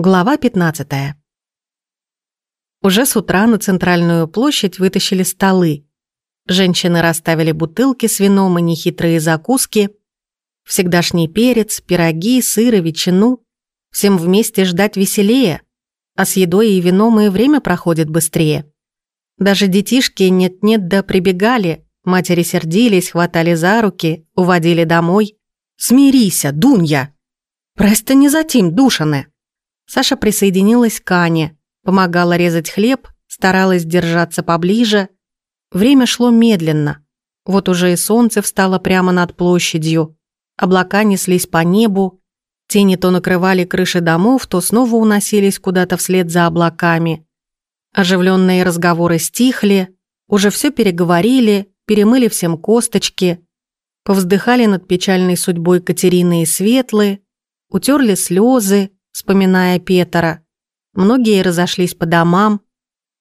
Глава 15. Уже с утра на центральную площадь вытащили столы. Женщины расставили бутылки с вином и нехитрые закуски, всегдашний перец, пироги, сыр и ветчину. Всем вместе ждать веселее, а с едой и вином и время проходит быстрее. Даже детишки нет-нет да прибегали, матери сердились, хватали за руки, уводили домой. «Смирися, Дунья!» «Просто не затем, душане!» Саша присоединилась к Ане, помогала резать хлеб, старалась держаться поближе. Время шло медленно. Вот уже и солнце встало прямо над площадью. Облака неслись по небу. Тени то накрывали крыши домов, то снова уносились куда-то вслед за облаками. Оживленные разговоры стихли, уже все переговорили, перемыли всем косточки, повздыхали над печальной судьбой Катерины и Светлы, утерли слезы, вспоминая Петера. Многие разошлись по домам.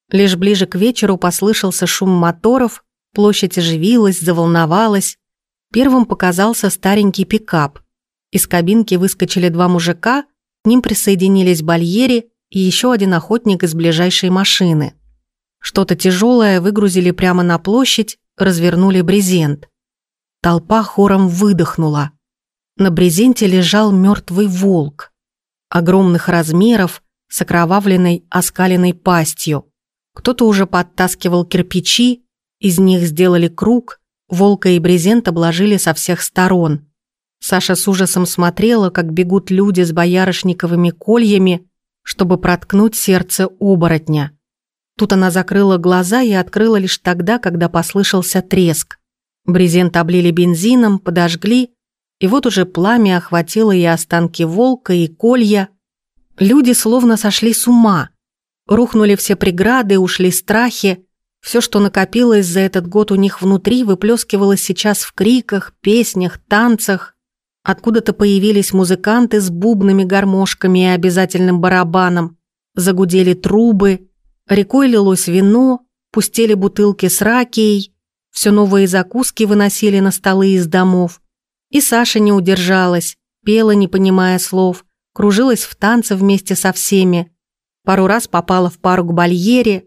Лишь ближе к вечеру послышался шум моторов, площадь оживилась, заволновалась. Первым показался старенький пикап. Из кабинки выскочили два мужика, к ним присоединились Бальери и еще один охотник из ближайшей машины. Что-то тяжелое выгрузили прямо на площадь, развернули брезент. Толпа хором выдохнула. На брезенте лежал мертвый волк огромных размеров, с окровавленной оскаленной пастью. Кто-то уже подтаскивал кирпичи, из них сделали круг, волка и брезент обложили со всех сторон. Саша с ужасом смотрела, как бегут люди с боярышниковыми кольями, чтобы проткнуть сердце оборотня. Тут она закрыла глаза и открыла лишь тогда, когда послышался треск. Брезент облили бензином, подожгли, и вот уже пламя охватило и останки волка, и колья. Люди словно сошли с ума. Рухнули все преграды, ушли страхи. Все, что накопилось за этот год у них внутри, выплескивалось сейчас в криках, песнях, танцах. Откуда-то появились музыканты с бубнами, гармошками и обязательным барабаном. Загудели трубы, рекой лилось вино, пустели бутылки с ракией, все новые закуски выносили на столы из домов. И Саша не удержалась, пела, не понимая слов, кружилась в танце вместе со всеми. Пару раз попала в пару к Бальере.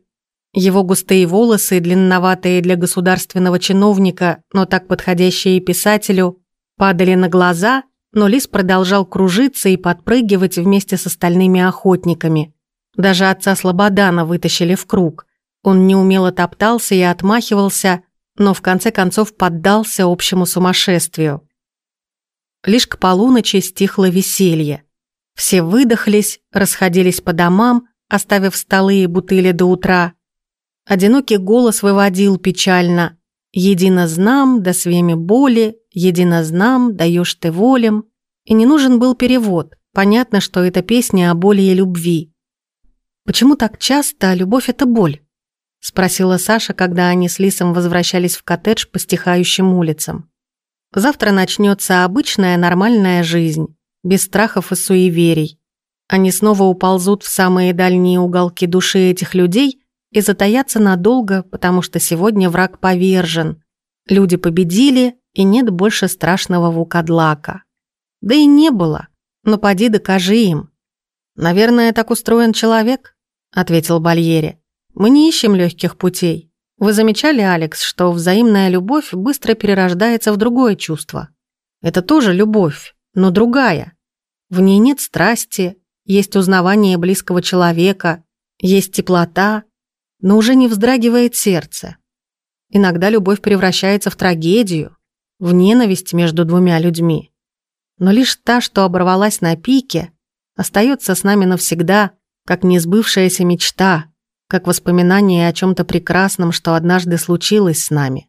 Его густые волосы, длинноватые для государственного чиновника, но так подходящие писателю, падали на глаза, но Лис продолжал кружиться и подпрыгивать вместе с остальными охотниками. Даже отца Слободана вытащили в круг. Он неумело топтался и отмахивался, но в конце концов поддался общему сумасшествию. Лишь к полуночи стихло веселье. Все выдохлись, расходились по домам, оставив столы и бутыли до утра. Одинокий голос выводил печально «Едино знам, да свеми боли, едино знам, даешь ты волем». И не нужен был перевод. Понятно, что это песня о боли и любви. «Почему так часто любовь — это боль?» — спросила Саша, когда они с Лисом возвращались в коттедж по стихающим улицам. Завтра начнется обычная нормальная жизнь, без страхов и суеверий. Они снова уползут в самые дальние уголки души этих людей и затаятся надолго, потому что сегодня враг повержен. Люди победили, и нет больше страшного вукадлака. Да и не было, но поди докажи им. «Наверное, так устроен человек», — ответил Бальери. «Мы не ищем легких путей. Вы замечали, Алекс, что взаимная любовь быстро перерождается в другое чувство? Это тоже любовь, но другая. В ней нет страсти, есть узнавание близкого человека, есть теплота, но уже не вздрагивает сердце. Иногда любовь превращается в трагедию, в ненависть между двумя людьми. Но лишь та, что оборвалась на пике, остается с нами навсегда, как несбывшаяся мечта, как воспоминание о чем то прекрасном, что однажды случилось с нами.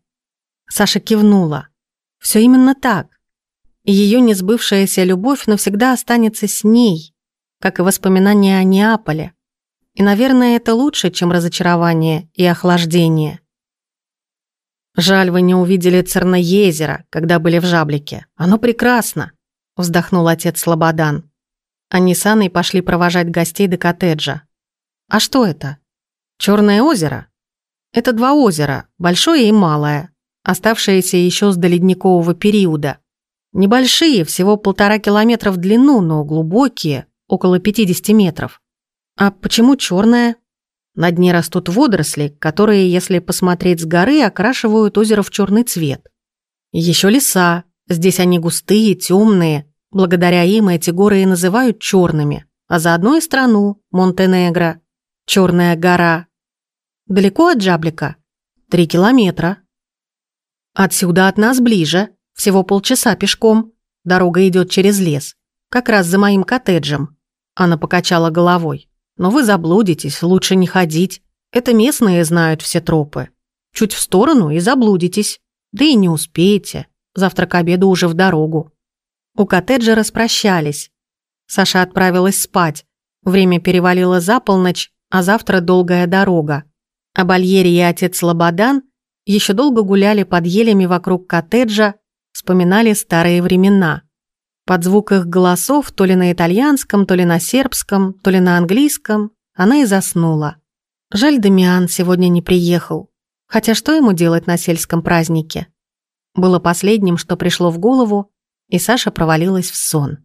Саша кивнула. Все именно так. И ее несбывшаяся любовь навсегда останется с ней, как и воспоминания о Неаполе. И, наверное, это лучше, чем разочарование и охлаждение. «Жаль, вы не увидели Церноезеро, когда были в Жаблике. Оно прекрасно», — вздохнул отец Слободан. Они с Анной пошли провожать гостей до коттеджа. «А что это?» Черное озеро – это два озера, большое и малое, оставшиеся еще с доледникового периода. Небольшие, всего полтора километра в длину, но глубокие, около 50 метров. А почему черная? На дне растут водоросли, которые, если посмотреть с горы, окрашивают озеро в черный цвет. Еще леса. Здесь они густые, темные. Благодаря им эти горы и называют черными. А заодно и страну, Монтенегро. Черная гора. Далеко от Джаблика? Три километра. Отсюда от нас ближе. Всего полчаса пешком. Дорога идет через лес. Как раз за моим коттеджем. Она покачала головой. Но вы заблудитесь, лучше не ходить. Это местные знают все тропы. Чуть в сторону и заблудитесь. Да и не успеете. Завтра к обеду уже в дорогу. У коттеджа распрощались. Саша отправилась спать. Время перевалило за полночь, а завтра долгая дорога. А Бальери и отец Лободан еще долго гуляли под елями вокруг коттеджа, вспоминали старые времена. Под звук их голосов, то ли на итальянском, то ли на сербском, то ли на английском, она и заснула. Жаль, Дамиан сегодня не приехал. Хотя что ему делать на сельском празднике? Было последним, что пришло в голову, и Саша провалилась в сон.